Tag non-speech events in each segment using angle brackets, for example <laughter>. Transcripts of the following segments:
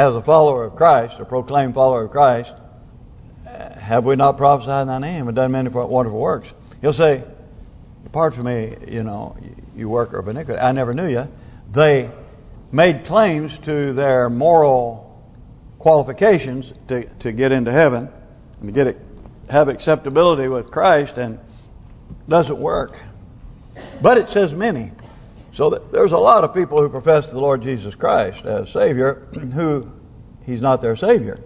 as a follower of Christ, a proclaimed follower of Christ, uh, have we not prophesied in thy name and done many wonderful works? He'll say, Depart from me, you know, you worker of iniquity. I never knew you. They made claims to their moral qualifications to to get into heaven and to get it, have acceptability with Christ, and doesn't work. But it says many. So there's a lot of people who profess the Lord Jesus Christ as Savior and <clears throat> who He's not their Savior.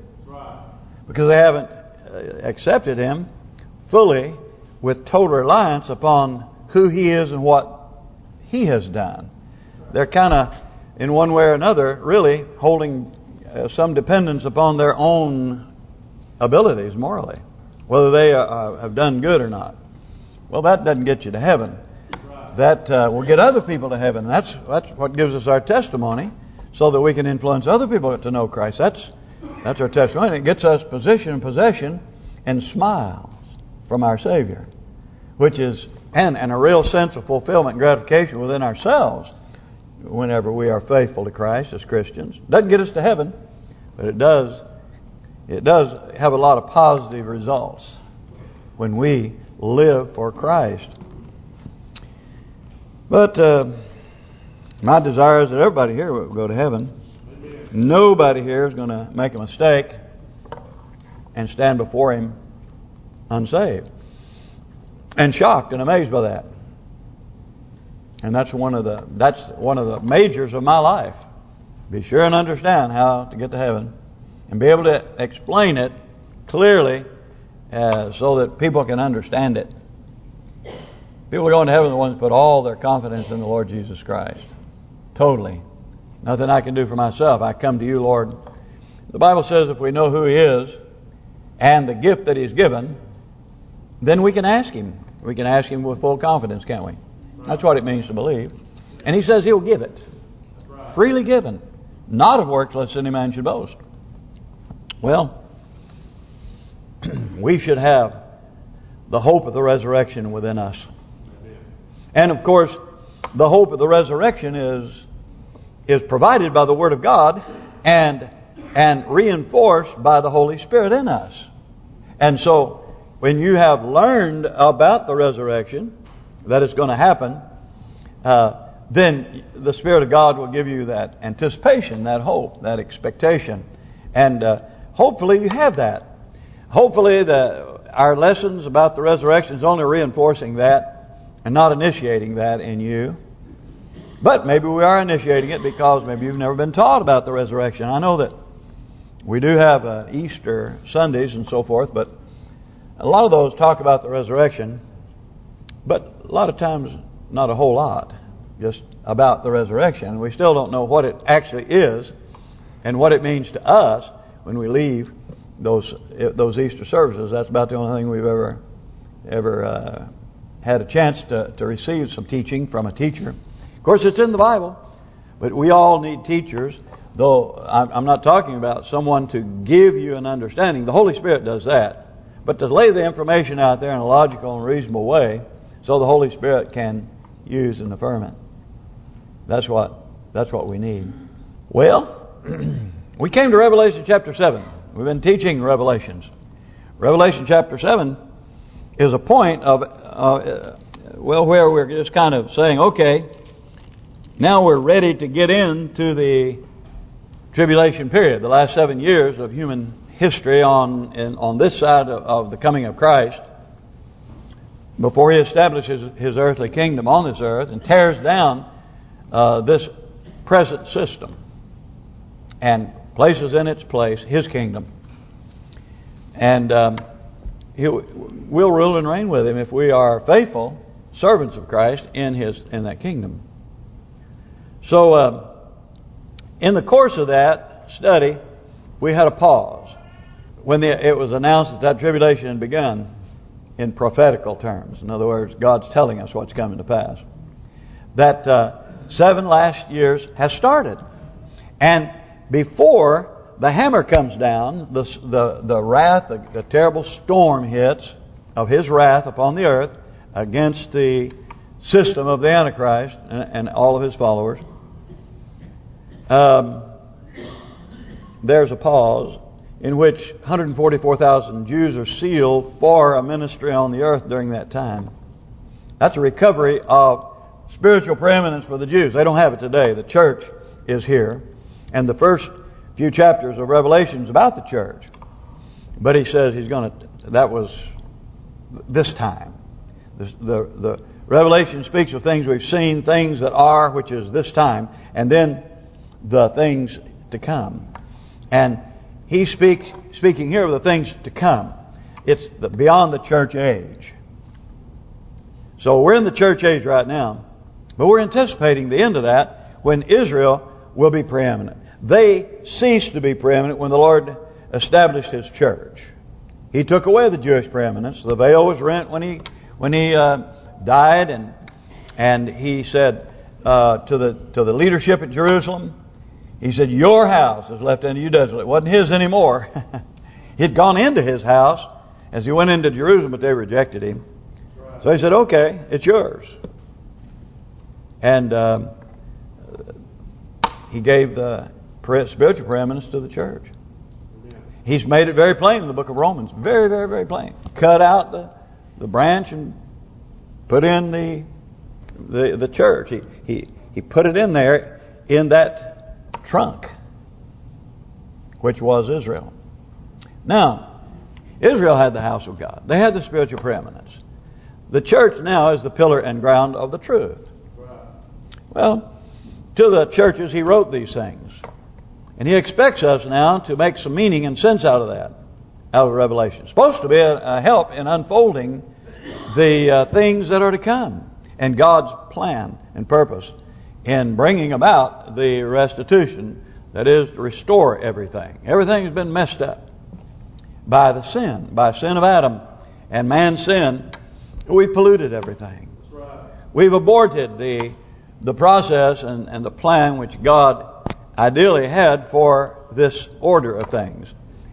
Because they haven't uh, accepted Him fully with total reliance upon who He is and what He has done. They're kind of, in one way or another, really holding uh, some dependence upon their own abilities morally, whether they uh, have done good or not. Well, that doesn't get you to heaven. That uh, will get other people to heaven. That's that's what gives us our testimony, so that we can influence other people to know Christ. That's that's our testimony. It gets us position and possession and smiles from our Savior, which is and and a real sense of fulfillment and gratification within ourselves whenever we are faithful to Christ as Christians. Doesn't get us to heaven, but it does it does have a lot of positive results when we live for Christ. But uh, my desire is that everybody here will go to heaven. Nobody here is going to make a mistake and stand before Him unsaved. And shocked and amazed by that. And that's one of the that's one of the majors of my life. Be sure and understand how to get to heaven and be able to explain it clearly uh, so that people can understand it. People going to heaven are the ones who put all their confidence in the Lord Jesus Christ. Totally. Nothing I can do for myself. I come to you, Lord. The Bible says if we know who He is and the gift that He's given, then we can ask Him. We can ask Him with full confidence, can't we? That's what it means to believe. And He says He'll give it. Freely given. Not of works lest any man should boast. Well, <clears throat> we should have the hope of the resurrection within us. And of course, the hope of the resurrection is is provided by the Word of God and and reinforced by the Holy Spirit in us. And so, when you have learned about the resurrection, that it's going to happen, uh, then the Spirit of God will give you that anticipation, that hope, that expectation. And uh, hopefully you have that. Hopefully the our lessons about the resurrection is only reinforcing that and not initiating that in you. But maybe we are initiating it because maybe you've never been taught about the resurrection. I know that we do have uh, Easter Sundays and so forth, but a lot of those talk about the resurrection, but a lot of times not a whole lot, just about the resurrection. We still don't know what it actually is and what it means to us when we leave those those Easter services. That's about the only thing we've ever ever uh, had a chance to, to receive some teaching from a teacher. Of course, it's in the Bible, but we all need teachers, though I'm not talking about someone to give you an understanding. The Holy Spirit does that. But to lay the information out there in a logical and reasonable way so the Holy Spirit can use and affirm it. That's what that's what we need. Well, <clears throat> we came to Revelation chapter 7. We've been teaching Revelations. Revelation chapter 7 is a point of, uh, well, where we're just kind of saying, okay, now we're ready to get into the tribulation period, the last seven years of human history on in, on this side of, of, the coming of Christ, before He establishes His earthly kingdom on this earth and tears down uh, this present system and places in its place His kingdom. And um, He'll, we'll rule and reign with Him if we are faithful servants of Christ in His in that kingdom. So, uh, in the course of that study, we had a pause when the, it was announced that that tribulation had begun in prophetical terms. In other words, God's telling us what's coming to pass. That uh, seven last years has started, and before the hammer comes down, the the the wrath, the, the terrible storm hits of His wrath upon the earth against the system of the Antichrist and, and all of his followers. Um, there's a pause in which 144,000 Jews are sealed for a ministry on the earth during that time. That's a recovery of spiritual preeminence for the Jews. They don't have it today. The church is here. And the first few chapters of Revelations about the church. But he says he's going to, that was this time. The, the, the Revelation speaks of things we've seen, things that are, which is this time, and then the things to come. And he speaks speaking here of the things to come. It's the, beyond the church age. So we're in the church age right now, but we're anticipating the end of that when Israel will be preeminent. They ceased to be preeminent when the Lord established His church. He took away the Jewish preeminence. The veil was rent when He when He uh, died, and and He said uh, to the to the leadership at Jerusalem, He said, "Your house is left unto you desolate." It wasn't His anymore. <laughs> He'd gone into His house as He went into Jerusalem, but they rejected Him. So He said, "Okay, it's yours." And um, He gave the spiritual preeminence to the church. He's made it very plain in the book of Romans. Very, very, very plain. Cut out the the branch and put in the the the church. He he he put it in there in that trunk, which was Israel. Now, Israel had the house of God. They had the spiritual preeminence. The church now is the pillar and ground of the truth. Well, to the churches he wrote these things. And he expects us now to make some meaning and sense out of that, out of Revelation. It's supposed to be a, a help in unfolding the uh, things that are to come and God's plan and purpose in bringing about the restitution that is to restore everything. Everything has been messed up by the sin, by sin of Adam and man's sin. We've polluted everything. We've aborted the the process and, and the plan which God ideally had for this order of things.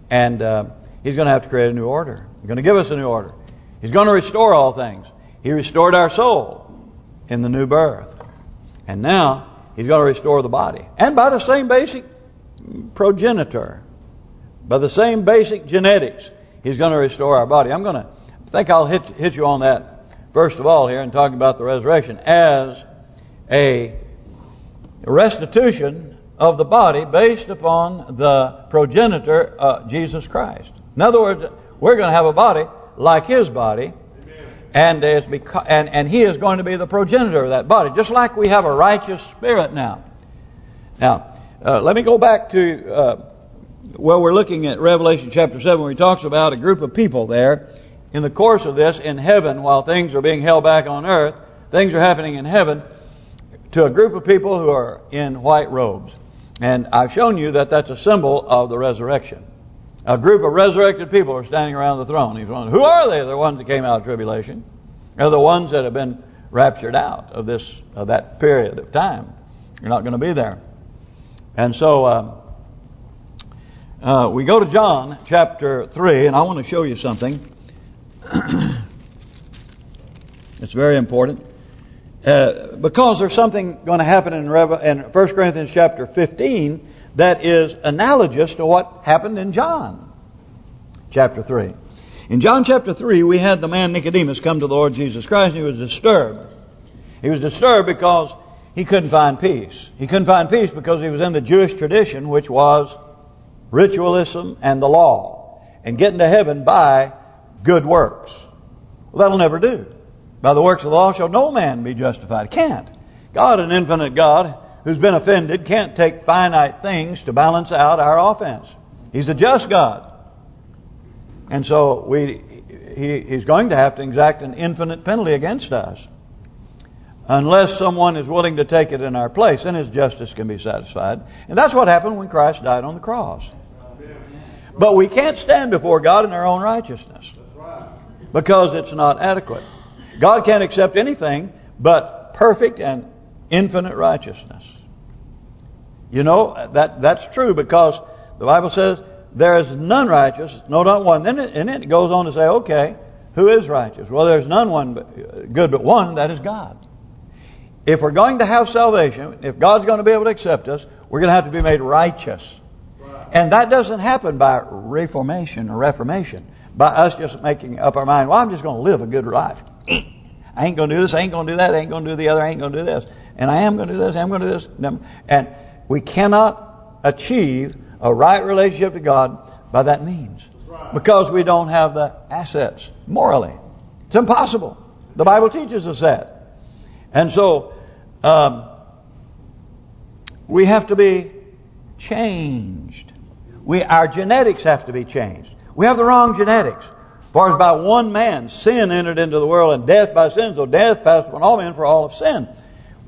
And uh, He's going to have to create a new order. He's going to give us a new order. He's going to restore all things. He restored our soul in the new birth. And now He's going to restore the body. And by the same basic progenitor, by the same basic genetics, He's going to restore our body. I'm going to think I'll hit, hit you on that first of all here and talk about the resurrection as a restitution of the body based upon the progenitor, uh, Jesus Christ. In other words, we're going to have a body like His body, and it's and and He is going to be the progenitor of that body, just like we have a righteous spirit now. Now, uh, let me go back to uh, well, we're looking at Revelation chapter seven, where He talks about a group of people there in the course of this in heaven, while things are being held back on earth, things are happening in heaven to a group of people who are in white robes. And I've shown you that that's a symbol of the resurrection. A group of resurrected people are standing around the throne. He's wondering, who are they? They're the ones that came out of tribulation. They're the ones that have been raptured out of this of that period of time. You're not going to be there. And so uh, uh, we go to John chapter 3, and I want to show you something. <coughs> it's very important. Uh, because there's something going to happen in, Rev in 1 Corinthians chapter 15 that is analogous to what happened in John chapter 3. In John chapter 3, we had the man Nicodemus come to the Lord Jesus Christ, and he was disturbed. He was disturbed because he couldn't find peace. He couldn't find peace because he was in the Jewish tradition, which was ritualism and the law, and getting to heaven by good works. Well, that'll never do. By the works of the law shall no man be justified. Can't. God, an infinite God, who's been offended, can't take finite things to balance out our offense. He's a just God. And so we he, he's going to have to exact an infinite penalty against us. Unless someone is willing to take it in our place, then his justice can be satisfied. And that's what happened when Christ died on the cross. But we can't stand before God in our own righteousness. Because it's not adequate. God can't accept anything but perfect and infinite righteousness. You know, that that's true because the Bible says there is none righteous, no not one. Then it, and it goes on to say, okay, who is righteous? Well, there's none one but, uh, good but one, that is God. If we're going to have salvation, if God's going to be able to accept us, we're going to have to be made righteous. And that doesn't happen by reformation or reformation. By us just making up our mind, well, I'm just going to live a good life. I ain't going to do this, I ain't going to do that, I ain't going to do the other, I ain't going to do this. And I am going to do this, I'm going to do this. And we cannot achieve a right relationship to God by that means. Because we don't have the assets morally. It's impossible. The Bible teaches us that. And so, um, we have to be changed. We Our genetics have to be changed. We have the wrong genetics. For as by one man sin entered into the world, and death by sin, so death passed upon all men for all of sin.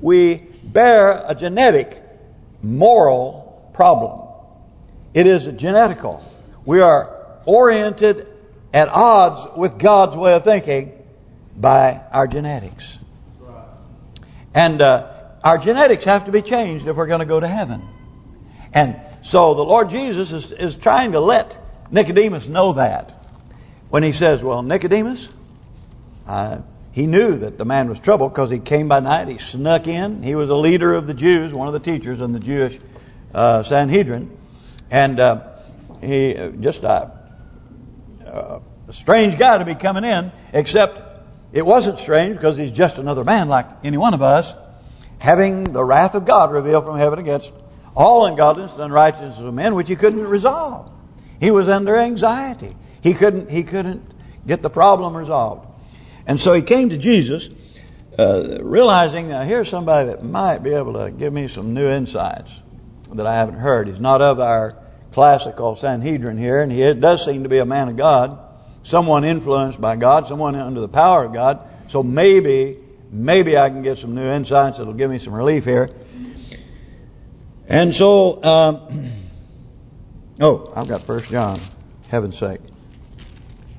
We bear a genetic, moral problem. It is genetical. We are oriented at odds with God's way of thinking by our genetics. And uh, our genetics have to be changed if we're going to go to heaven. And so the Lord Jesus is, is trying to let Nicodemus know that. When he says, well, Nicodemus, uh, he knew that the man was troubled because he came by night, he snuck in. He was a leader of the Jews, one of the teachers in the Jewish uh, Sanhedrin. And uh, he uh, just a, a strange guy to be coming in, except it wasn't strange because he's just another man like any one of us, having the wrath of God revealed from heaven against all ungodliness and unrighteousness of men, which he couldn't resolve. He was under anxiety. He couldn't he couldn't get the problem resolved. And so he came to Jesus, uh, realizing that here's somebody that might be able to give me some new insights that I haven't heard. He's not of our classical Sanhedrin here, and he does seem to be a man of God, someone influenced by God, someone under the power of God. So maybe, maybe I can get some new insights that'll give me some relief here. And so, um, <clears throat> oh, I've got First John, heaven's sake.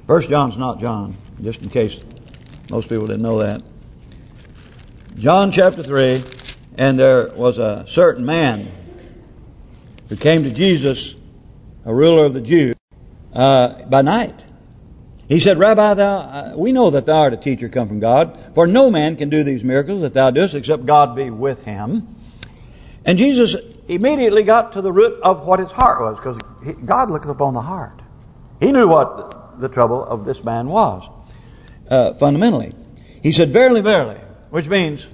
First John's not John, just in case most people didn't know that. John chapter 3, and there was a certain man who came to Jesus a ruler of the Jews, uh, by night. He said, Rabbi, thou, uh, we know that thou art a teacher come from God, for no man can do these miracles that thou doest except God be with him. And Jesus immediately got to the root of what his heart was, because God looketh upon the heart. He knew what the trouble of this man was, uh, fundamentally. He said, Verily, verily, which means,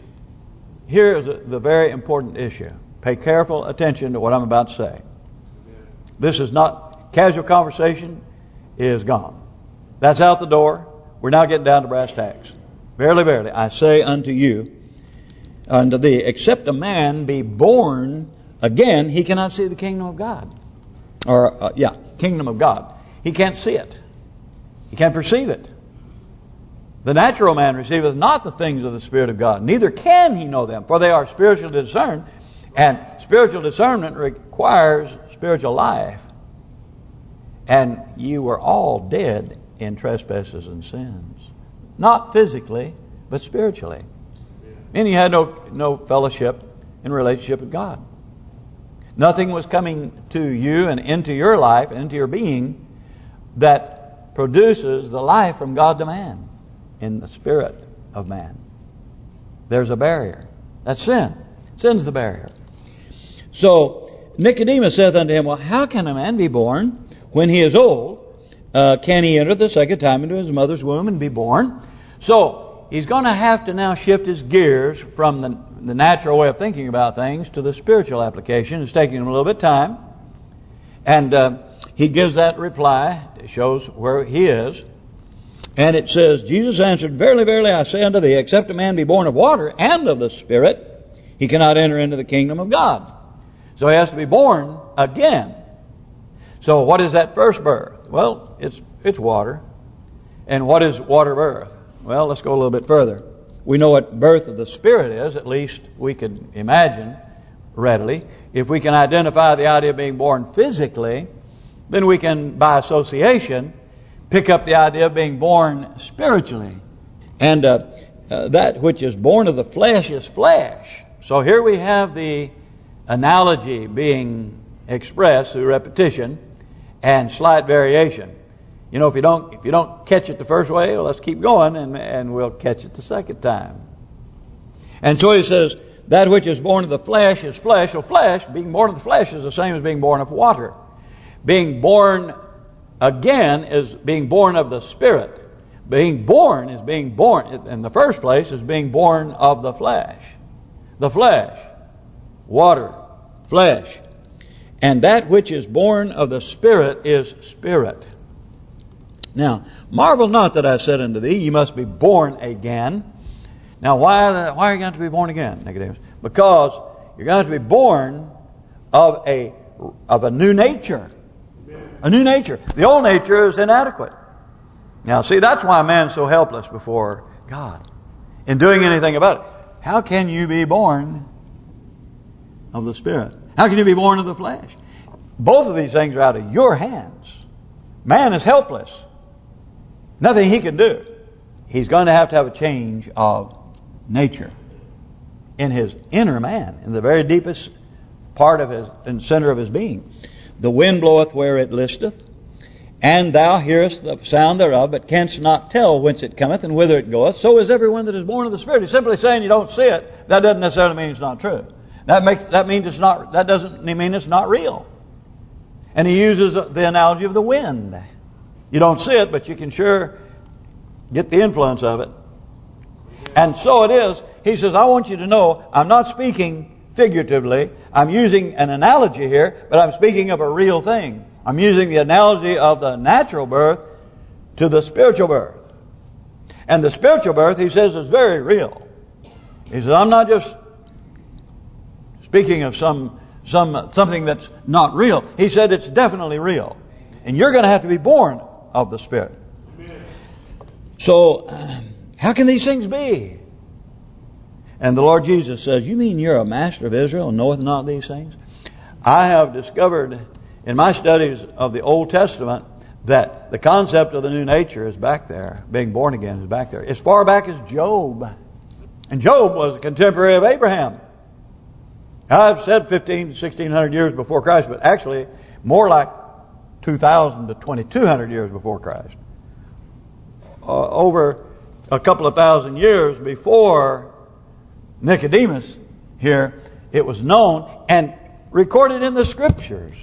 here is the very important issue. Pay careful attention to what I'm about to say. This is not casual conversation is gone. That's out the door. We're now getting down to brass tacks. Verily, verily, I say unto you, unto thee, except a man be born again, he cannot see the kingdom of God. Or, uh, yeah, kingdom of God. He can't see it. He can't perceive it. The natural man receiveth not the things of the Spirit of God, neither can he know them, for they are spiritually discerned, and spiritual discernment requires spiritual life. And you were all dead in trespasses and sins. Not physically, but spiritually. And you had no no fellowship and relationship with God. Nothing was coming to you and into your life and into your being that produces the life from God to man in the spirit of man. There's a barrier. That's sin. Sin's the barrier. So Nicodemus saith unto him, Well, how can a man be born when he is old? Uh, can he enter the second time into his mother's womb and be born? So he's going to have to now shift his gears from the, the natural way of thinking about things to the spiritual application. It's taking him a little bit of time. And uh, he gives that reply. It shows where he is. And it says, Jesus answered, Verily, verily, I say unto thee, except a man be born of water and of the Spirit, he cannot enter into the kingdom of God. So he has to be born again. So what is that first birth? Well, it's it's water. And what is water birth? Well, let's go a little bit further. We know what birth of the Spirit is, at least we can imagine readily. If we can identify the idea of being born physically, then we can, by association, pick up the idea of being born spiritually. And uh, uh, that which is born of the flesh is flesh. So here we have the analogy being expressed through repetition and slight variation. You know, if you don't if you don't catch it the first way, well, let's keep going and and we'll catch it the second time. And so he says, that which is born of the flesh is flesh. Well, flesh, being born of the flesh is the same as being born of water. Being born again is being born of the Spirit. Being born is being born, in the first place, is being born of the flesh. The flesh. Water. Flesh. And that which is born of the Spirit is spirit. Now, marvel not that I said unto thee, you must be born again. Now, why why are you going to be born again, Nicodemus? Because you're going to be born of a of a new nature. A new nature. The old nature is inadequate. Now, see, that's why man's so helpless before God in doing anything about it. How can you be born of the Spirit? How can you be born of the flesh? Both of these things are out of your hands. Man is helpless. Nothing he can do. He's going to have to have a change of nature in his inner man, in the very deepest part of his, and center of his being. The wind bloweth where it listeth, and thou hearest the sound thereof, but canst not tell whence it cometh and whither it goeth. So is everyone that is born of the Spirit. He's simply saying you don't see it. That doesn't necessarily mean it's not true. That makes that means it's not. That doesn't mean it's not real. And he uses the analogy of the wind. You don't see it, but you can sure get the influence of it. And so it is. He says, I want you to know, I'm not speaking figuratively. I'm using an analogy here, but I'm speaking of a real thing. I'm using the analogy of the natural birth to the spiritual birth. And the spiritual birth, he says, is very real. He says, I'm not just speaking of some some something that's not real. He said it's definitely real. And you're going to have to be born of the Spirit. So, <clears throat> how can these things be? And the Lord Jesus says, you mean you're a master of Israel and knoweth not these things? I have discovered in my studies of the Old Testament that the concept of the new nature is back there. Being born again is back there. As far back as Job. And Job was a contemporary of Abraham. I've said 15, 1600 years before Christ, but actually more like 2,000 to 2,200 years before Christ. Uh, over a couple of thousand years before Nicodemus here, it was known and recorded in the Scriptures.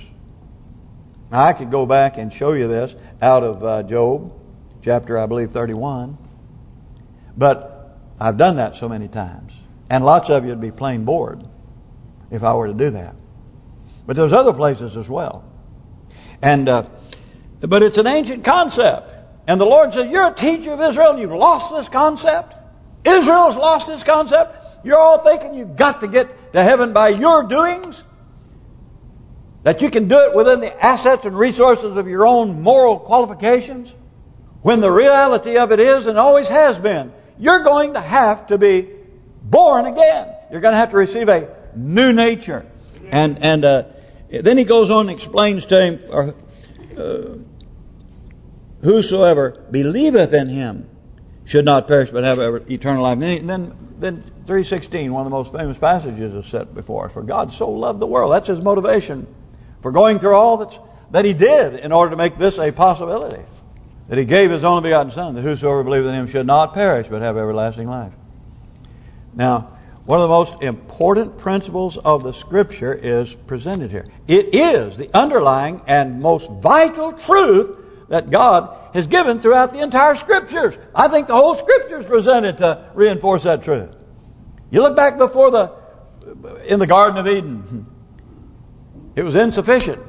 Now I could go back and show you this out of uh, Job, chapter I believe 31. But I've done that so many times. And lots of you would be plain bored if I were to do that. But there's other places as well. And uh, But it's an ancient concept. And the Lord says, you're a teacher of Israel and you've lost this concept. Israel's lost this concept. You're all thinking you've got to get to heaven by your doings. That you can do it within the assets and resources of your own moral qualifications. When the reality of it is, and always has been, you're going to have to be born again. You're going to have to receive a new nature. And and uh, then he goes on and explains to him, uh, whosoever believeth in him should not perish but have eternal life. And then, then, then 3.16, one of the most famous passages is set before us. For God so loved the world. That's his motivation for going through all that's, that he did in order to make this a possibility. That he gave his only begotten Son, that whosoever believeth in him should not perish but have everlasting life. Now, one of the most important principles of the Scripture is presented here. It is the underlying and most vital truth that God has given throughout the entire Scriptures. I think the whole Scripture is presented to reinforce that truth. You look back before the in the Garden of Eden. It was insufficient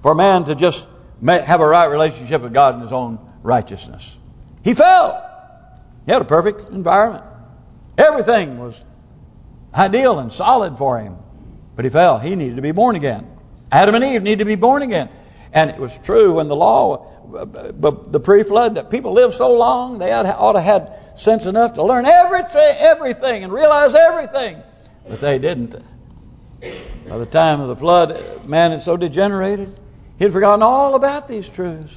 for man to just have a right relationship with God in his own righteousness. He fell. He had a perfect environment. Everything was ideal and solid for him. But he fell. He needed to be born again. Adam and Eve needed to be born again. And it was true when the law, the pre-flood, that people lived so long, they ought to have had sense enough to learn everything, everything and realize everything. But they didn't. By the time of the flood, man had so degenerated, he had forgotten all about these truths.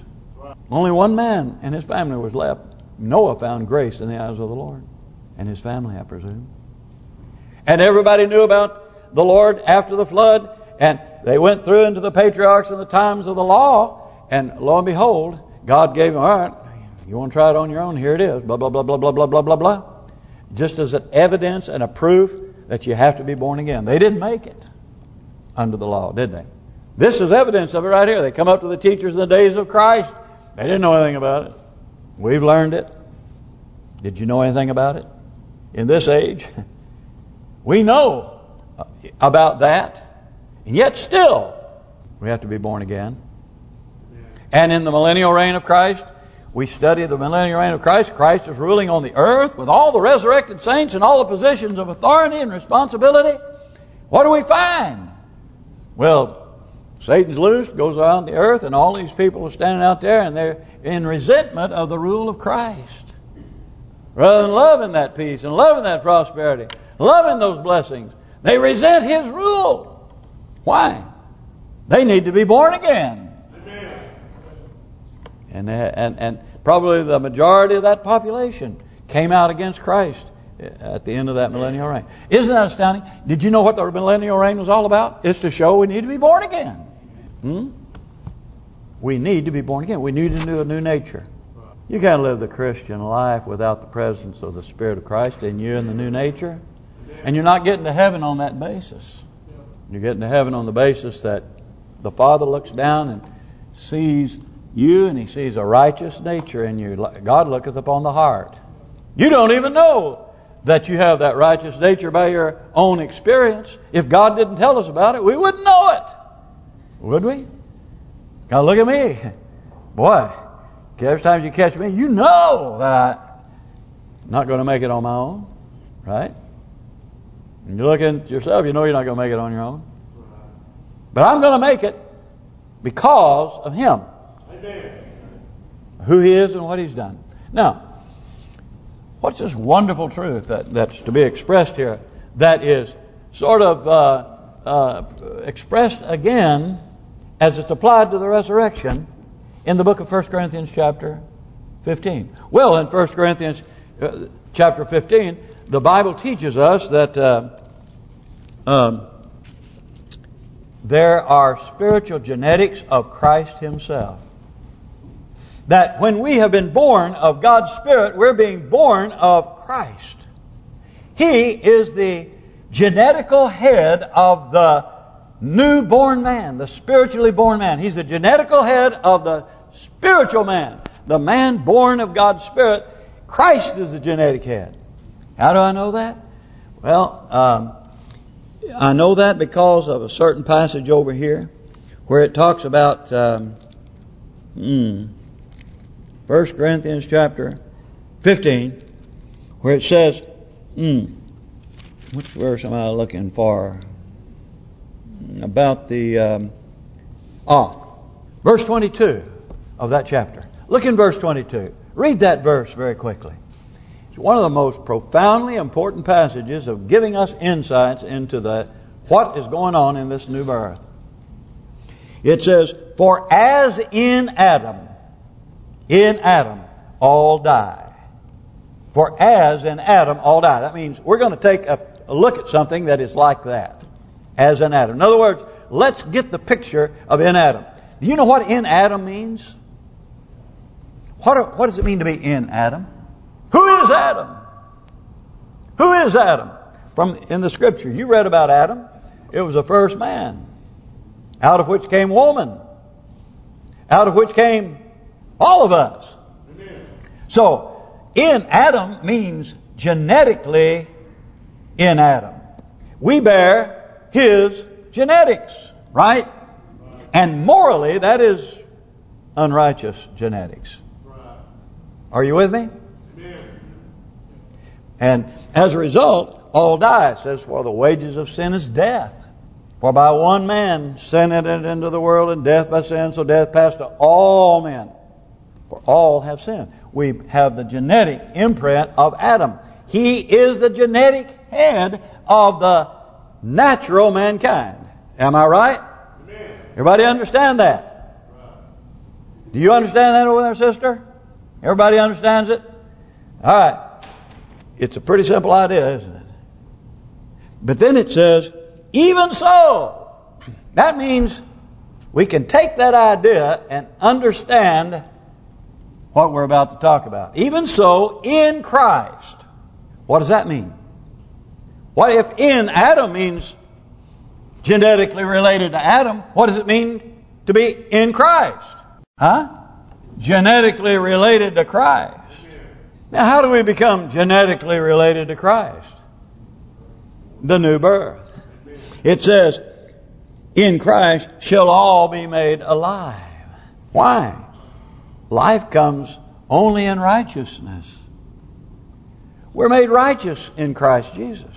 Only one man and his family was left. Noah found grace in the eyes of the Lord. And his family, I presume. And everybody knew about the Lord after the flood. And they went through into the patriarchs and the times of the law. And lo and behold, God gave them, all right, you want to try it on your own, here it is. Blah, blah, blah, blah, blah, blah, blah, blah, blah. Just as an evidence and a proof that you have to be born again. They didn't make it under the law, did they? This is evidence of it right here. They come up to the teachers in the days of Christ. They didn't know anything about it. We've learned it. Did you know anything about it? In this age, <laughs> we know about that. And yet still, we have to be born again. And in the millennial reign of Christ, we study the millennial reign of Christ. Christ is ruling on the earth with all the resurrected saints and all the positions of authority and responsibility. What do we find? Well, Satan's loose, goes around the earth, and all these people are standing out there, and they're in resentment of the rule of Christ. Rather than loving that peace and loving that prosperity, loving those blessings, they resent His rule. Why? They need to be born again. And, and and probably the majority of that population came out against Christ at the end of that millennial reign. Isn't that astounding? Did you know what the millennial reign was all about? It's to show we need to be born again. Hmm? We need to be born again. We need to do a new nature. You can't live the Christian life without the presence of the Spirit of Christ in you and the new nature. And you're not getting to heaven on that basis. You're getting to heaven on the basis that the Father looks down and sees you and He sees a righteous nature in you. God looketh upon the heart. You don't even know that you have that righteous nature by your own experience. If God didn't tell us about it, we wouldn't know it. Would we? Now look at me. Boy, every time you catch me, you know that I'm not going to make it on my own. Right? And you look at yourself, you know you're not going to make it on your own. But I'm going to make it because of Him. Who He is and what He's done. Now, what's this wonderful truth that that's to be expressed here that is sort of uh, uh, expressed again as it's applied to the resurrection in the book of 1 Corinthians chapter 15. Well, in 1 Corinthians uh, chapter 15, the Bible teaches us that uh, um, there are spiritual genetics of Christ Himself. That when we have been born of God's Spirit, we're being born of Christ. He is the genetical head of the newborn man, the spiritually born man. He's the genetical head of the spiritual man, the man born of God's Spirit. Christ is the genetic head. How do I know that? Well, um, I know that because of a certain passage over here where it talks about um, hmm, 1 Corinthians chapter 15 where it says, hmm, which verse am I looking for? About the, um, ah, verse 22 of that chapter. Look in verse 22. Read that verse very quickly. It's one of the most profoundly important passages of giving us insights into the what is going on in this new birth. It says, For as in Adam, in Adam, all die. For as in Adam, all die. That means we're going to take a, look at something that is like that. As in Adam. In other words, let's get the picture of in Adam. Do you know what in Adam means? What, what does it mean to be in Adam? Who is Adam? Who is Adam? From in the scripture, you read about Adam. It was the first man, out of which came woman, out of which came all of us. Amen. So, in Adam means genetically in Adam. We bear his genetics, right? And morally, that is unrighteous genetics. Are you with me? And as a result, all die. It says, for the wages of sin is death. For by one man sin entered into the world, and death by sin, so death passed to all men. For all have sinned. We have the genetic imprint of Adam. He is the genetic head of the natural mankind. Am I right? Amen. Everybody understand that? Right. Do you understand that over there, sister? Everybody understands it? All right. It's a pretty simple idea, isn't it? But then it says, even so. That means we can take that idea and understand what we're about to talk about. Even so, in Christ. What does that mean? What if in Adam means genetically related to Adam, what does it mean to be in Christ? Huh? Genetically related to Christ. Now, how do we become genetically related to Christ? The new birth. It says, in Christ shall all be made alive. Why? Life comes only in righteousness. We're made righteous in Christ Jesus.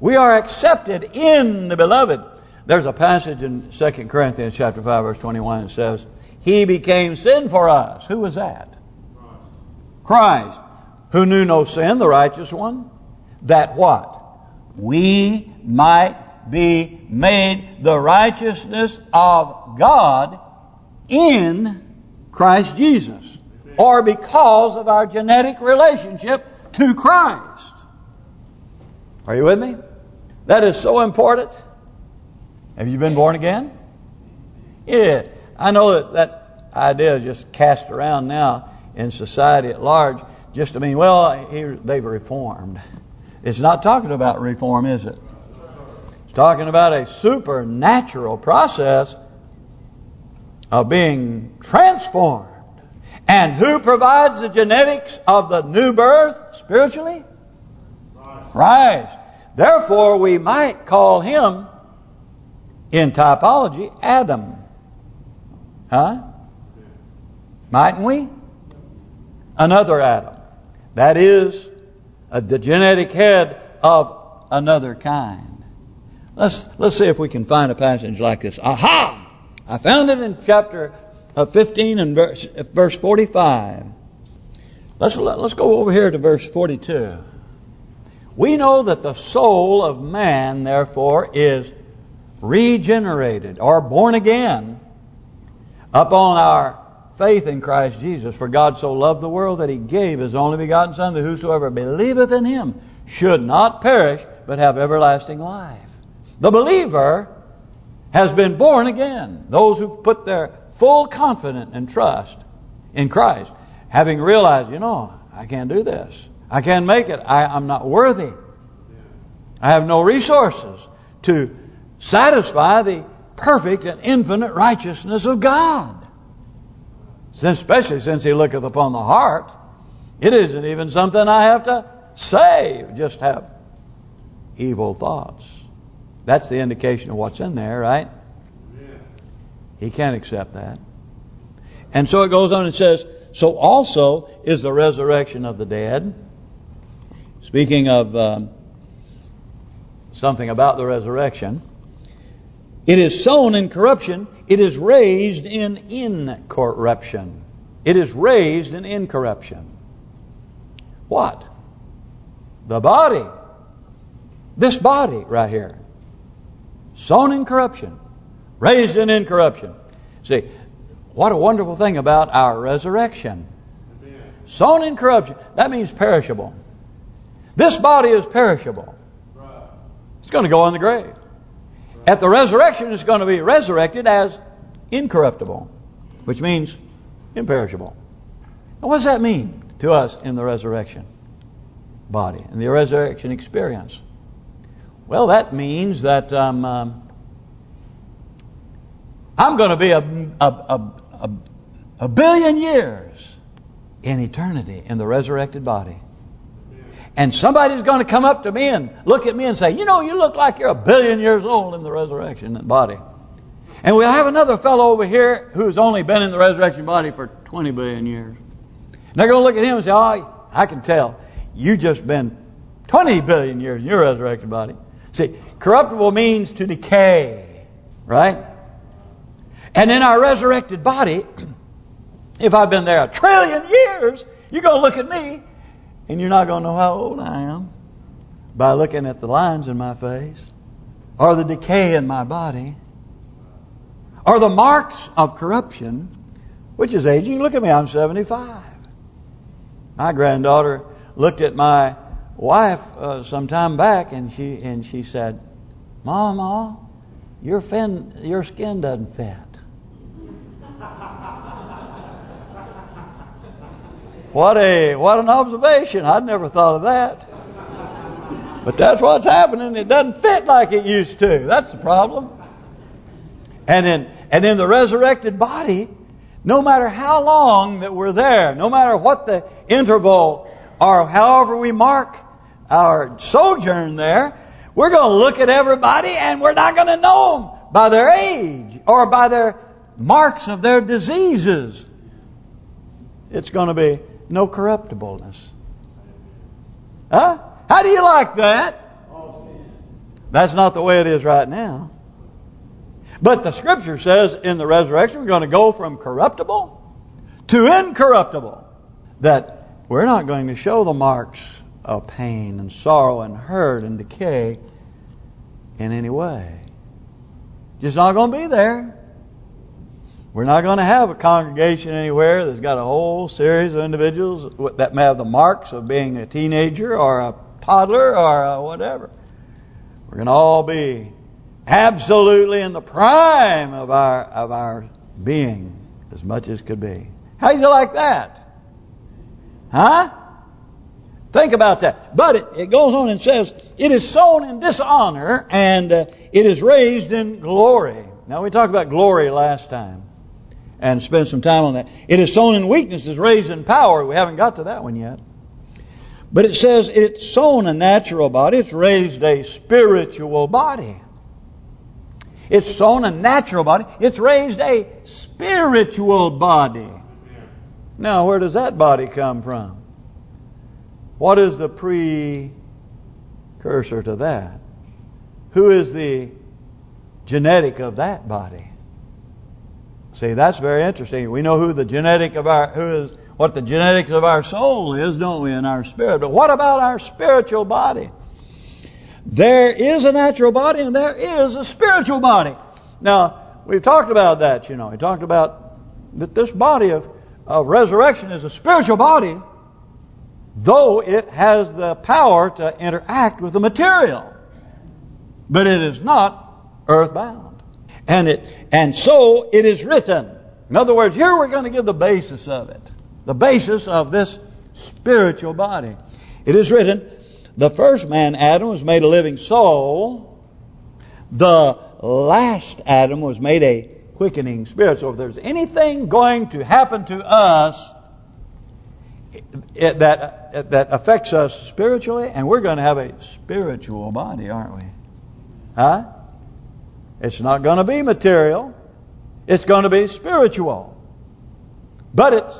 We are accepted in the beloved. There's a passage in 2 Corinthians chapter 5 verse 21 that says, He became sin for us. Who was that? Christ. Who knew no sin, the righteous one. That what? We might be made the righteousness of God in Christ Jesus. Or because of our genetic relationship to Christ. Are you with me? That is so important. Have you been born again? Yeah. I know that that idea is just cast around now in society at large. Just to mean, well, they've reformed. It's not talking about reform, is it? It's talking about a supernatural process of being transformed. And who provides the genetics of the new birth spiritually? Christ. Therefore, we might call him, in typology, Adam. Huh? Mightn't we? Another Adam. That is a, the genetic head of another kind. Let's let's see if we can find a passage like this. Aha! I found it in chapter uh, 15 and verse, verse 45. Let's let's go over here to verse 42. We know that the soul of man, therefore, is regenerated or born again upon our faith in Christ Jesus. For God so loved the world that He gave His only begotten Son, that whosoever believeth in Him should not perish, but have everlasting life. The believer has been born again. Those who put their full confidence and trust in Christ, having realized, you know, I can't do this. I can't make it. I, I'm not worthy. I have no resources to satisfy the perfect and infinite righteousness of God. Especially since He looketh upon the heart. It isn't even something I have to say. Just have evil thoughts. That's the indication of what's in there, right? He can't accept that. And so it goes on and says, so also is the resurrection of the dead. Speaking of um, something about the resurrection, it is sown in corruption, it is raised in incorruption. It is raised in incorruption. What? The body. This body right here. Sown in corruption, raised in incorruption. See, what a wonderful thing about our resurrection. Sown in corruption, that means perishable. This body is perishable. It's going to go in the grave. At the resurrection, it's going to be resurrected as incorruptible, which means imperishable. Now, what does that mean to us in the resurrection body, in the resurrection experience? Well, that means that um, um, I'm going to be a, a, a, a, billion years in eternity in the resurrected body. And somebody's going to come up to me and look at me and say, you know, you look like you're a billion years old in the resurrection body. And we'll have another fellow over here who's only been in the resurrection body for 20 billion years. And they're going to look at him and say, oh, I can tell. You've just been 20 billion years in your resurrection body. See, corruptible means to decay, right? And in our resurrected body, <clears throat> if I've been there a trillion years, you're going to look at me and you're not going to know how old I am by looking at the lines in my face or the decay in my body or the marks of corruption, which is aging. Look at me, I'm 75. My granddaughter looked at my wife uh, some time back, and she and she said, "Mama, your fin, your skin doesn't fit." what a what an observation! I'd never thought of that. But that's what's happening. It doesn't fit like it used to. That's the problem. And in and in the resurrected body, no matter how long that we're there, no matter what the interval or however we mark our sojourn there, we're going to look at everybody and we're not going to know them by their age or by their marks of their diseases. It's going to be no corruptibleness. Huh? How do you like that? That's not the way it is right now. But the Scripture says in the resurrection we're going to go from corruptible to incorruptible. That we're not going to show the marks of pain and sorrow and hurt and decay in any way. Just not going to be there. We're not going to have a congregation anywhere that's got a whole series of individuals that may have the marks of being a teenager or a toddler or whatever. We're going to all be absolutely in the prime of our of our being as much as could be. How do you like that? Huh? Think about that. But it, it goes on and says, it is sown in dishonor and uh, it is raised in glory. Now we talked about glory last time and spent some time on that. It is sown in weakness, is raised in power. We haven't got to that one yet. But it says it's sown a natural body. It's raised a spiritual body. It's sown a natural body. It's raised a spiritual body. Now, where does that body come from? What is the precursor to that? Who is the genetic of that body? See, that's very interesting. We know who the genetic of our who is what the genetics of our soul is, don't we, in our spirit? But what about our spiritual body? There is a natural body and there is a spiritual body. Now, we've talked about that, you know. We talked about that this body of, of resurrection is a spiritual body, though it has the power to interact with the material. But it is not earthbound. And it and so it is written. In other words, here we're going to give the basis of it. The basis of this spiritual body. It is written, the first man, Adam, was made a living soul. The last Adam was made a quickening spirit. So if there's anything going to happen to us that that affects us spiritually, and we're going to have a spiritual body, aren't we? Huh? It's not going to be material. It's going to be spiritual. But it's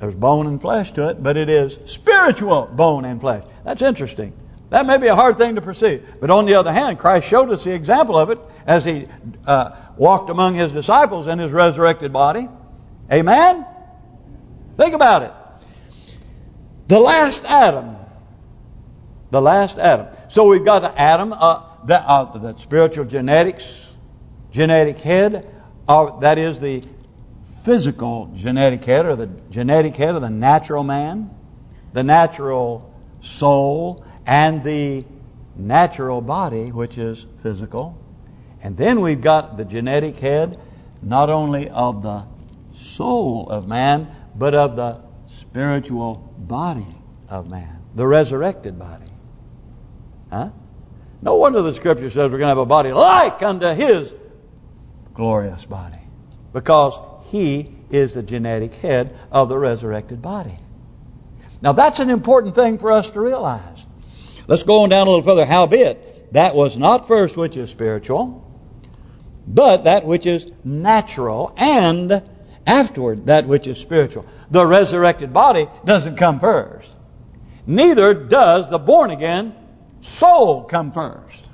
there's bone and flesh to it, but it is spiritual bone and flesh. That's interesting. That may be a hard thing to perceive. But on the other hand, Christ showed us the example of it as He uh, walked among His disciples in His resurrected body. Amen? Think about it. The last Adam. The last Adam. So we've got the Adam, uh, that, uh, that spiritual genetics, genetic head, uh, that is the physical genetic head or the genetic head of the natural man, the natural soul, and the natural body, which is physical. And then we've got the genetic head not only of the soul of man, but of the spiritual body of man, the resurrected body. Huh? No wonder the Scripture says we're going to have a body like unto His glorious body. Because he is the genetic head of the resurrected body. Now that's an important thing for us to realize. Let's go on down a little further. Howbeit, that was not first which is spiritual, but that which is natural, and afterward that which is spiritual. The resurrected body doesn't come first. Neither does the born-again soul come first.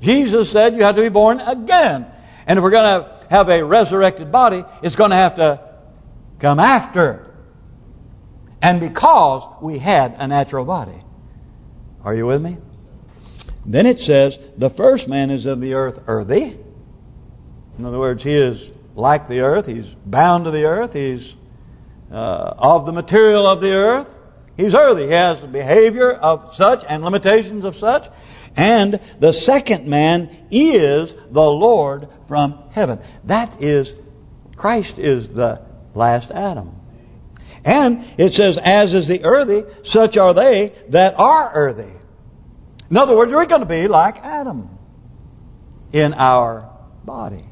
Jesus said you have to be born again. And if we're going to have a resurrected body, it's going to have to come after. And because we had a natural body. Are you with me? Then it says, the first man is of the earth earthy. In other words, he is like the earth. He's bound to the earth. He's uh, of the material of the earth. He's earthy. He has the behavior of such and limitations of such. And the second man is the Lord from heaven. That is, Christ is the last Adam. And it says, as is the earthy, such are they that are earthy. In other words, we're going to be like Adam in our body.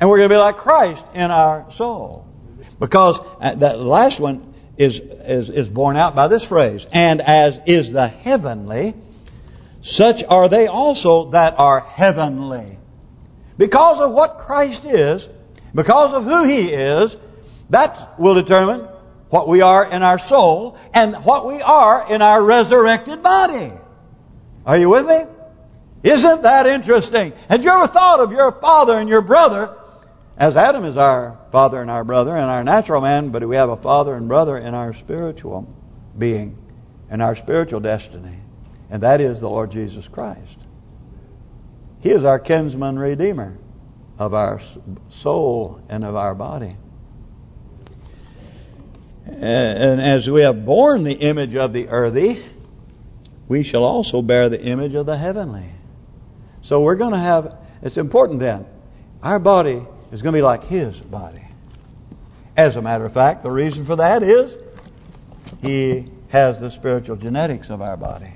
And we're going to be like Christ in our soul. Because uh, that last one is, is, is borne out by this phrase. And as is the heavenly, such are they also that are heavenly. Because of what Christ is, because of who He is, that will determine what we are in our soul and what we are in our resurrected body. Are you with me? Isn't that interesting? Had you ever thought of your father and your brother as Adam is our father and our brother and our natural man, but we have a father and brother in our spiritual being and our spiritual destiny. And that is the Lord Jesus Christ. He is our kinsman redeemer of our soul and of our body. And as we have borne the image of the earthy, we shall also bear the image of the heavenly. So we're going to have, it's important then, our body is going to be like His body. As a matter of fact, the reason for that is He has the spiritual genetics of our body.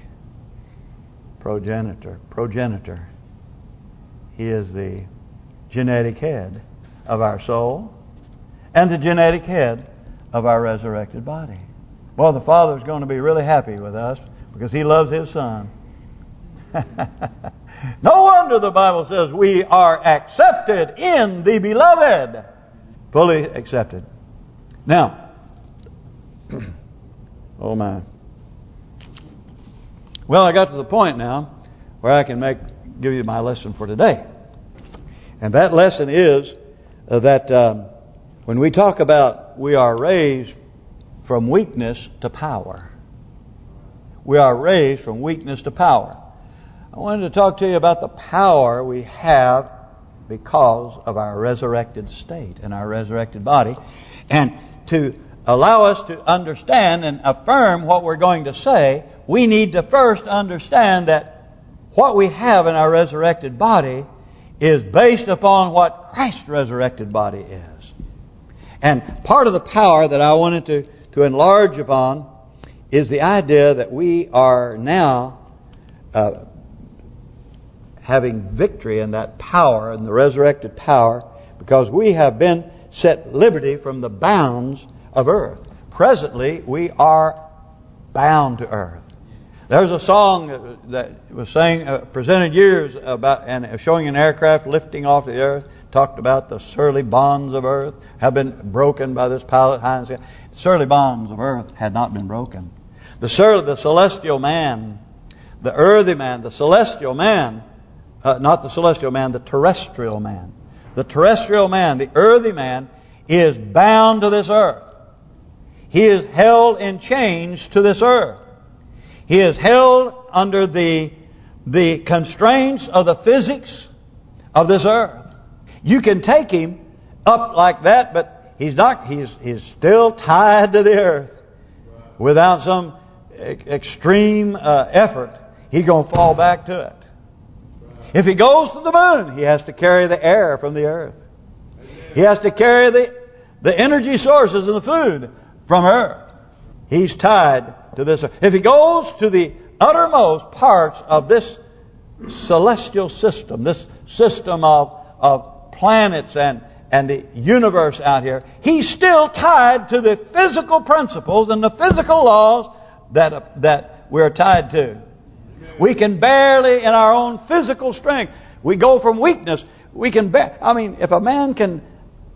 Progenitor, progenitor. He is the genetic head of our soul and the genetic head of our resurrected body. Well, the Father's going to be really happy with us because He loves His Son. <laughs> no wonder the Bible says we are accepted in the Beloved. Fully accepted. Now, <clears throat> oh my. Well, I got to the point now where I can make give you my lesson for today. And that lesson is uh, that um, when we talk about we are raised from weakness to power. We are raised from weakness to power. I wanted to talk to you about the power we have because of our resurrected state and our resurrected body. And to allow us to understand and affirm what we're going to say, we need to first understand that what we have in our resurrected body is based upon what Christ's resurrected body is. And part of the power that I wanted to, to enlarge upon is the idea that we are now uh, having victory in that power, in the resurrected power, because we have been set liberty from the bounds of earth. Presently, we are bound to earth. There's a song that was sang, uh, presented years about, and showing an aircraft lifting off the earth talked about the surly bonds of earth have been broken by this pilot. The surly bonds of earth had not been broken. The surly, the celestial man, the earthy man, the celestial man, uh, not the celestial man, the terrestrial man. The terrestrial man, the earthy man, is bound to this earth. He is held in chains to this earth. He is held under the the constraints of the physics of this earth. You can take him up like that, but he's not. He's he's still tied to the earth. Without some extreme uh, effort, he's going to fall back to it. If he goes to the moon, he has to carry the air from the earth. He has to carry the the energy sources and the food from earth. He's tied to this. If he goes to the uttermost parts of this celestial system, this system of of planets and and the universe out here, he's still tied to the physical principles and the physical laws that that we're tied to. We can barely, in our own physical strength, we go from weakness. We can bear. I mean, if a man can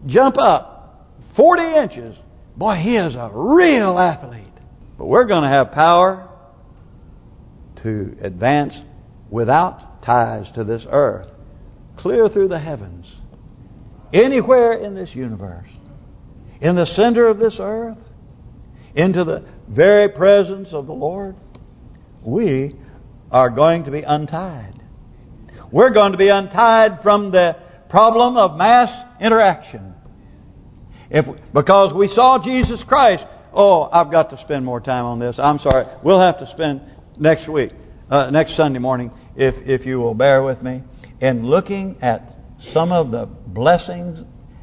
jump up 40 inches, boy, he is a real athlete. But we're going to have power to advance without ties to this earth, clear through the heavens anywhere in this universe, in the center of this earth, into the very presence of the Lord, we are going to be untied. We're going to be untied from the problem of mass interaction. If Because we saw Jesus Christ. Oh, I've got to spend more time on this. I'm sorry. We'll have to spend next week, uh, next Sunday morning, if if you will bear with me, in looking at some of the blessings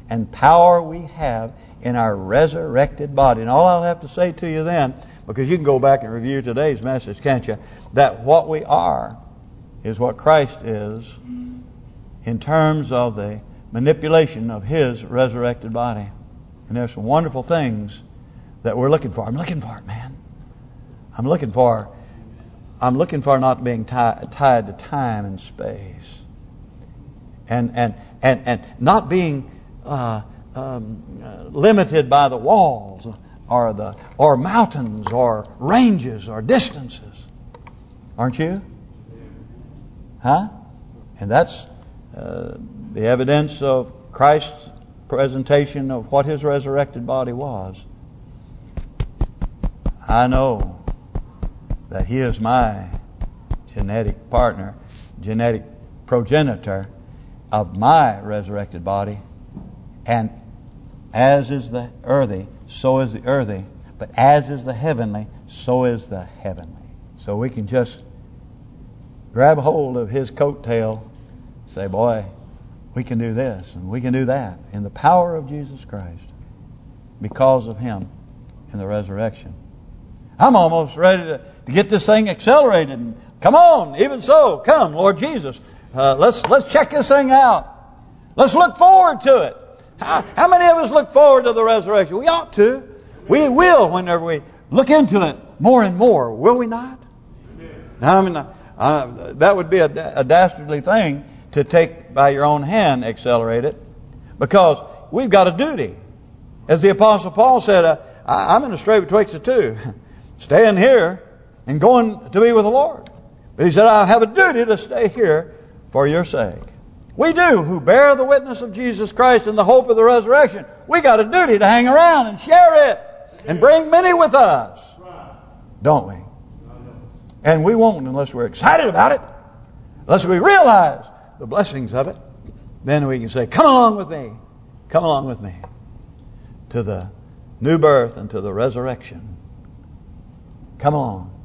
and power we have in our resurrected body. And all I'll have to say to you then, Because you can go back and review today's message, can't you? That what we are is what Christ is in terms of the manipulation of His resurrected body. And there's some wonderful things that we're looking for. I'm looking for it, man. I'm looking for I'm looking for not being tied tied to time and space. And and and and not being uh, um, uh, limited by the walls or the or mountains or ranges or distances. Aren't you? Huh? And that's uh, the evidence of Christ's presentation of what His resurrected body was. I know that He is my genetic partner, genetic progenitor of my resurrected body. And as is the earthy, so is the earthy. But as is the heavenly, so is the heavenly. So we can just grab hold of his coattail, say, boy, we can do this and we can do that in the power of Jesus Christ because of him in the resurrection. I'm almost ready to, to get this thing accelerated. Come on, even so, come, Lord Jesus. Uh, let's let's check this thing out. Let's look forward to it. How, many of us look forward to the resurrection? We ought to. We will whenever we look into it more and more. Will we not? I mean, uh, that would be a, a dastardly thing to take by your own hand, accelerate it, because we've got a duty. As the Apostle Paul said, uh, I'm in a strait betwixt the two, <laughs> staying here and going to be with the Lord. But he said, I have a duty to stay here for your sake. We do, who bear the witness of Jesus Christ and the hope of the resurrection. We got a duty to hang around and share it and bring many with us. Don't we? And we won't unless we're excited about it. Unless we realize the blessings of it. Then we can say, come along with me. Come along with me. To the new birth and to the resurrection. Come along.